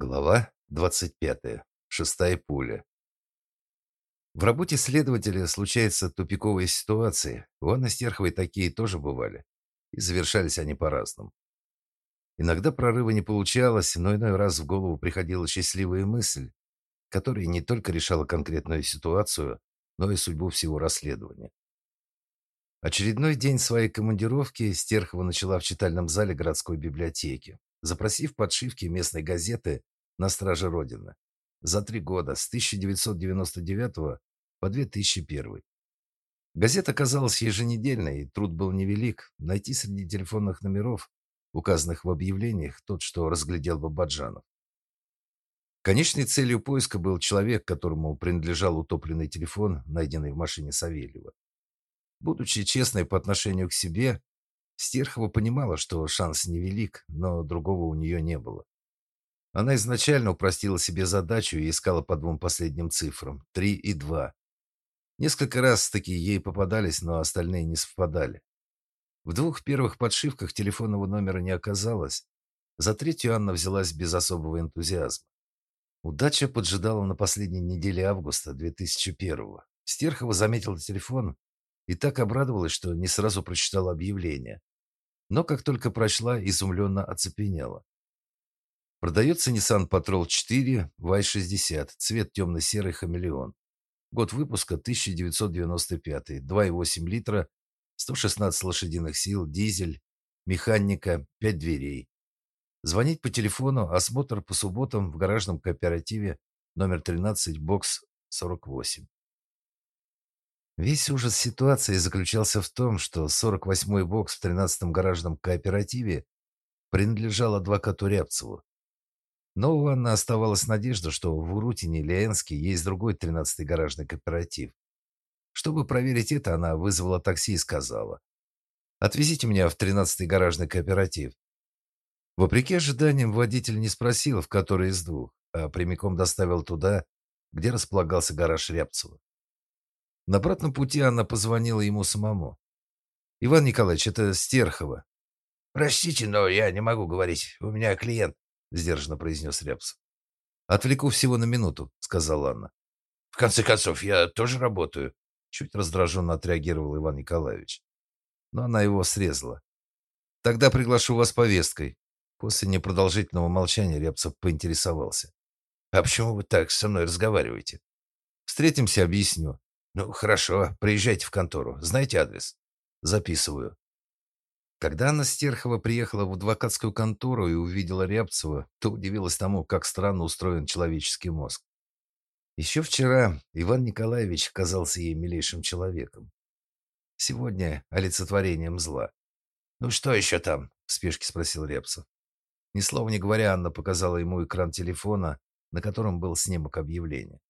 Глава 25. Шестая пуля. В работе следователя случаются тупиковые ситуации. У Анны Стерховой такие тоже бывали. И завершались они по-разному. Иногда прорыва не получалось, но иной раз в голову приходила счастливая мысль, которая не только решала конкретную ситуацию, но и судьбу всего расследования. Очередной день своей командировки Стерхова начала в читальном зале городской библиотеки запросив подшивки местной газеты на страже Родины за три года, с 1999 по 2001. Газета казалась еженедельной, и труд был невелик. Найти среди телефонных номеров, указанных в объявлениях, тот, что разглядел Бабаджанов. Конечной целью поиска был человек, которому принадлежал утопленный телефон, найденный в машине Савельева. Будучи честной по отношению к себе, Стерхова понимала, что шанс невелик, но другого у нее не было. Она изначально упростила себе задачу и искала по двум последним цифрам – 3 и 2. Несколько раз такие ей попадались, но остальные не совпадали. В двух первых подшивках телефонного номера не оказалось. За третью Анна взялась без особого энтузиазма. Удача поджидала на последней неделе августа 2001-го. Стерхова заметила телефон и так обрадовалась, что не сразу прочитала объявление но как только прочла, изумленно оцепенела. Продается Nissan Patrol 4 Y60, цвет темно-серый хамелеон. Год выпуска 1995, 2,8 литра, 116 лошадиных сил, дизель, механика, 5 дверей. Звонить по телефону, осмотр по субботам в гаражном кооперативе номер 13, бокс 48. Весь ужас ситуации заключался в том, что 48-й бокс в 13-м гаражном кооперативе принадлежал адвокату Рябцеву. Но у Анны оставалась надежда, что в Урутине или Энске есть другой 13-й гаражный кооператив. Чтобы проверить это, она вызвала такси и сказала: "Отвезите меня в 13-й гаражный кооператив". Вопреки ожиданиям, водитель не спросил, в который из двух, а прямиком доставил туда, где располагался гараж Рябцева. На обратном пути Анна позвонила ему самому. «Иван Николаевич, это Стерхова». «Простите, но я не могу говорить. У меня клиент», — сдержанно произнес Рябцев. «Отвлеку всего на минуту», — сказала Анна. «В конце концов, я тоже работаю», — чуть раздраженно отреагировал Иван Николаевич. Но она его срезала. «Тогда приглашу вас повесткой». После непродолжительного молчания Рябцев поинтересовался. «А почему вы так со мной разговариваете?» «Встретимся, объясню. Ну, хорошо, приезжайте в контору. Знаете адрес? Записываю. Когда Анна Стерхова приехала в адвокатскую контору и увидела Рябцева, то удивилась тому, как странно устроен человеческий мозг. Еще вчера Иван Николаевич казался ей милейшим человеком. Сегодня олицетворением зла. «Ну что еще там?» – в спешке спросил Рябцев. Ни слова не говоря, Анна показала ему экран телефона, на котором был снимок объявления.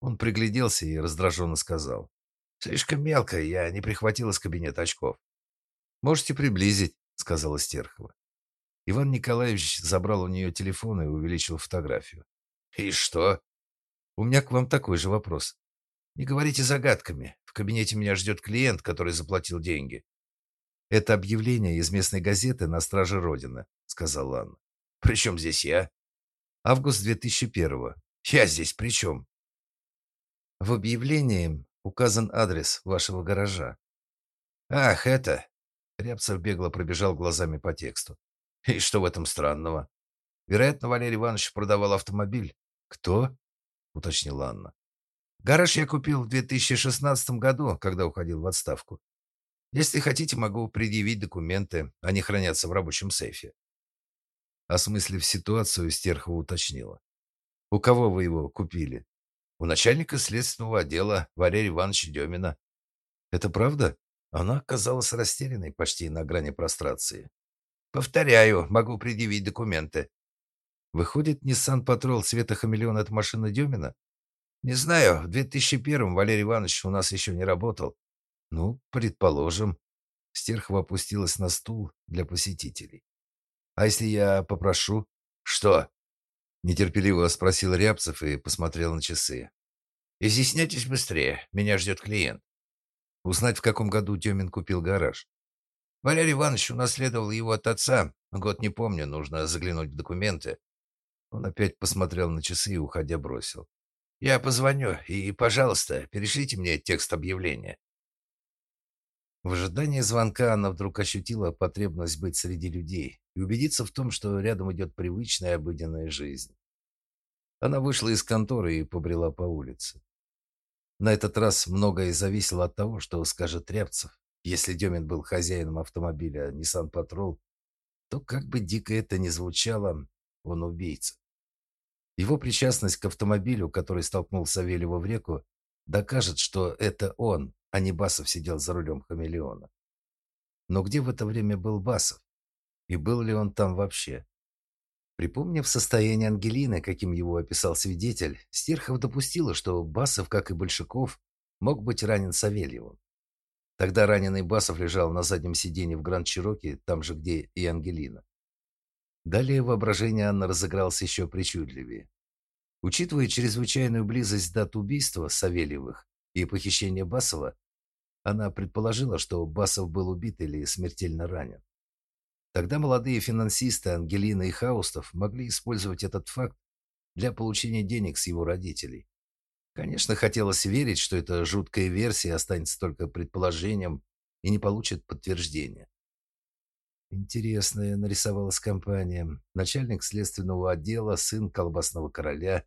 Он пригляделся и раздраженно сказал. «Слишком мелко, я не прихватил из кабинета очков». «Можете приблизить», — сказала Стерхова. Иван Николаевич забрал у нее телефон и увеличил фотографию. «И что?» «У меня к вам такой же вопрос». «Не говорите загадками. В кабинете меня ждет клиент, который заплатил деньги». «Это объявление из местной газеты «На страже Родины», — сказала Анна. «При чем здесь я?» «Август 2001-го». «Я здесь при чем?» В объявлении указан адрес вашего гаража. Ах, это. Рябцев бегло пробежал глазами по тексту. И что в этом странного? Вероятно, Валерий Иванович продавал автомобиль. Кто? уточнила Анна. Гараж я купил в 2016 году, когда уходил в отставку. Если хотите, могу предъявить документы, они хранятся в рабочем сейфе. Осмыслив ситуацию, Стерхова уточнила: "У кого вы его купили?" у начальника следственного отдела Валерия Ивановича Демина. Это правда? Она казалась растерянной почти на грани прострации. Повторяю, могу предъявить документы. Выходит, Nissan Patrol цвета хамелеон это машина Демина? Не знаю, в 2001-м Валерий Иванович у нас еще не работал. Ну, предположим. Стерхова опустилась на стул для посетителей. А если я попрошу? Что? Нетерпеливо спросил Рябцев и посмотрел на часы. «Изъясняйтесь быстрее, меня ждет клиент». Узнать, в каком году Демин купил гараж. Валерий Иванович унаследовал его от отца. Год не помню, нужно заглянуть в документы. Он опять посмотрел на часы и, уходя, бросил. «Я позвоню, и, пожалуйста, перешлите мне текст объявления». В ожидании звонка она вдруг ощутила потребность быть среди людей и убедиться в том, что рядом идет привычная обыденная жизнь. Она вышла из конторы и побрела по улице. На этот раз многое зависело от того, что скажет Рябцев. Если Демин был хозяином автомобиля Nissan Patrol, то как бы дико это ни звучало, он убийца. Его причастность к автомобилю, который столкнул Савельева в реку, докажет, что это он, а не Басов сидел за рулем хамелеона. Но где в это время был Басов? И был ли он там вообще? Припомнив состояние Ангелины, каким его описал свидетель, Стерхов допустила, что Басов, как и Большаков, мог быть ранен Савельевым. Тогда раненый Басов лежал на заднем сиденье в Гранд-Чироке, там же, где и Ангелина. Далее воображение Анны разыгралось еще причудливее. Учитывая чрезвычайную близость дат убийства Савельевых и похищения Басова, она предположила, что Басов был убит или смертельно ранен. Тогда молодые финансисты Ангелина и Хаустов могли использовать этот факт для получения денег с его родителей. Конечно, хотелось верить, что эта жуткая версия останется только предположением и не получит подтверждения. Интересная нарисовалась компания. Начальник следственного отдела, сын колбасного короля,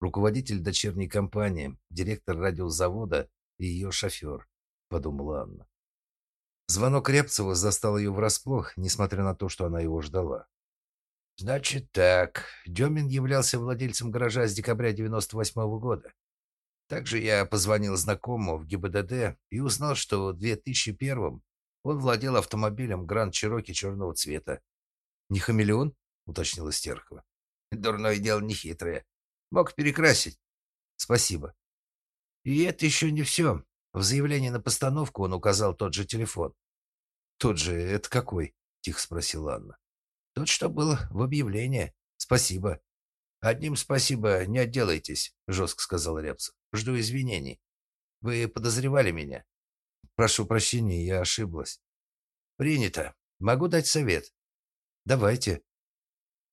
руководитель дочерней компании, директор радиозавода и ее шофер, подумала Анна. Звонок Репцева застал ее врасплох, несмотря на то, что она его ждала. Значит так, Демин являлся владельцем гаража с декабря 98 -го года. Также я позвонил знакомому в ГИБДД и узнал, что в 2001 он владел автомобилем Гранд Чироки черного цвета. «Не хамелеон?» — уточнила Стерхова. «Дурное дело нехитрое. Мог перекрасить». «Спасибо». «И это еще не все. В заявлении на постановку он указал тот же телефон». «Тот же? Это какой?» — тихо спросила Анна. «Тот, что был в объявлении. Спасибо». «Одним спасибо, не отделайтесь», — жестко сказал Репцев. «Жду извинений. Вы подозревали меня?» Прошу прощения, я ошиблась. Принято. Могу дать совет. Давайте.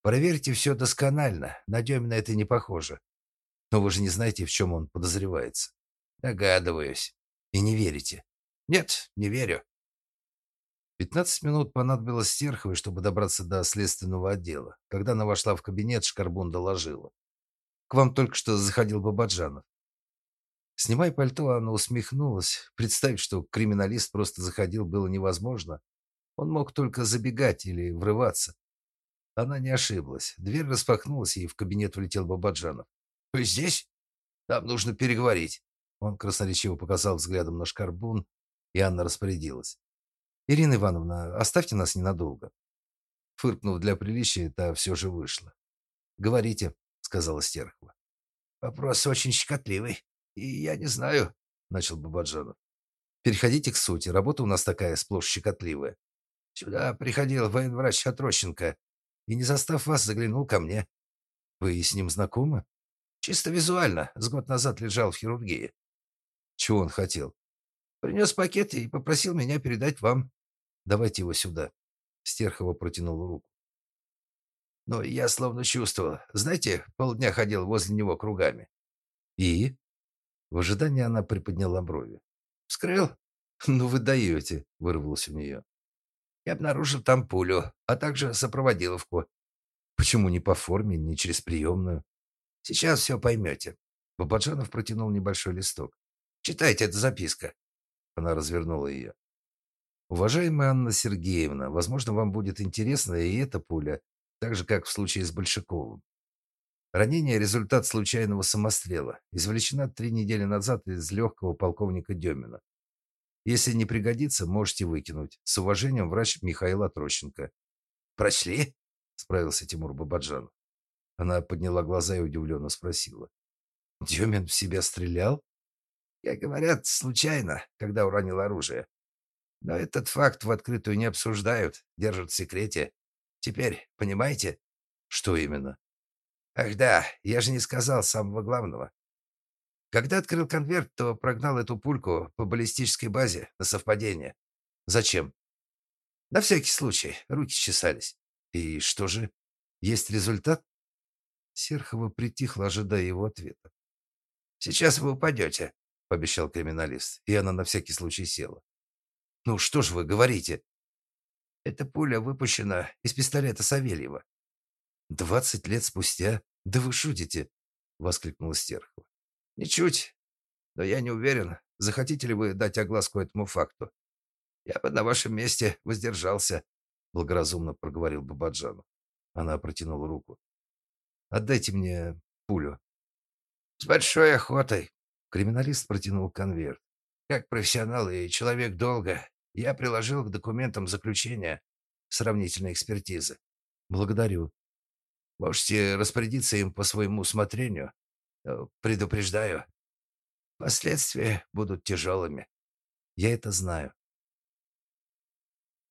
Проверьте все досконально. На Демина это не похоже. Но вы же не знаете, в чем он подозревается. Догадываюсь. И не верите? Нет, не верю. Пятнадцать минут понадобилось Стерховой, чтобы добраться до следственного отдела. Когда она вошла в кабинет, Шкарбун доложила. «К вам только что заходил Бабаджанов. Снимая пальто, она усмехнулась. Представить, что криминалист просто заходил, было невозможно. Он мог только забегать или врываться. Она не ошиблась. Дверь распахнулась, и в кабинет влетел Бабаджанов. «Вы здесь? Нам нужно переговорить». Он красноречиво показал взглядом на шкарбун, и Анна распорядилась. «Ирина Ивановна, оставьте нас ненадолго». Фыркнув для приличия, та все же вышла. «Говорите», — сказала Стерхова. «Вопрос очень щекотливый», и я не знаю, начал Бабаджанов. Переходите к сути. Работа у нас такая сплошь щекотливая. Сюда приходил военврач Отрощенко и, не застав вас, заглянул ко мне. Вы с ним знакомы? Чисто визуально. С год назад лежал в хирургии. Чего он хотел? Принес пакет и попросил меня передать вам. Давайте его сюда. Стерхова протянул руку. Но я словно чувствовал. Знаете, полдня ходил возле него кругами. И? В ожидании она приподняла брови. «Вскрыл?» «Ну вы даете», — вырвалось у нее. «Я обнаружил там пулю, а также сопроводиловку». «Почему не по форме, не через приемную?» «Сейчас все поймете». Бабаджанов протянул небольшой листок. «Читайте, это записка». Она развернула ее. «Уважаемая Анна Сергеевна, возможно, вам будет интересна и эта пуля, так же, как в случае с Большаковым. Ранение – результат случайного самострела, извлечена три недели назад из легкого полковника Демина. Если не пригодится, можете выкинуть. С уважением, врач Михаил Отрощенко. «Прочли?» – справился Тимур Бабаджан. Она подняла глаза и удивленно спросила. «Демин в себя стрелял?» «Как говорят, случайно, когда уронил оружие. Но этот факт в открытую не обсуждают, держат в секрете. Теперь, понимаете?» «Что именно?» Ах да, я же не сказал самого главного. Когда открыл конверт, то прогнал эту пульку по баллистической базе на совпадение. Зачем? На всякий случай. Руки чесались. И что же? Есть результат? Серхова притихла, ожидая его ответа. «Сейчас вы упадете», — пообещал криминалист, и она на всякий случай села. «Ну что ж вы говорите?» «Эта пуля выпущена из пистолета Савельева». «Двадцать лет спустя? Да вы шутите!» — воскликнула Стерхова. «Ничуть. Но я не уверен, захотите ли вы дать огласку этому факту. Я бы на вашем месте воздержался», — благоразумно проговорил Бабаджанов. Она протянула руку. «Отдайте мне пулю». «С большой охотой», — криминалист протянул конверт. «Как профессионал и человек долго, я приложил к документам заключения сравнительной экспертизы». «Благодарю». «Можете распорядиться им по своему усмотрению. Э, предупреждаю, последствия будут тяжелыми». «Я это знаю»,